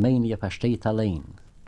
meine je versteht.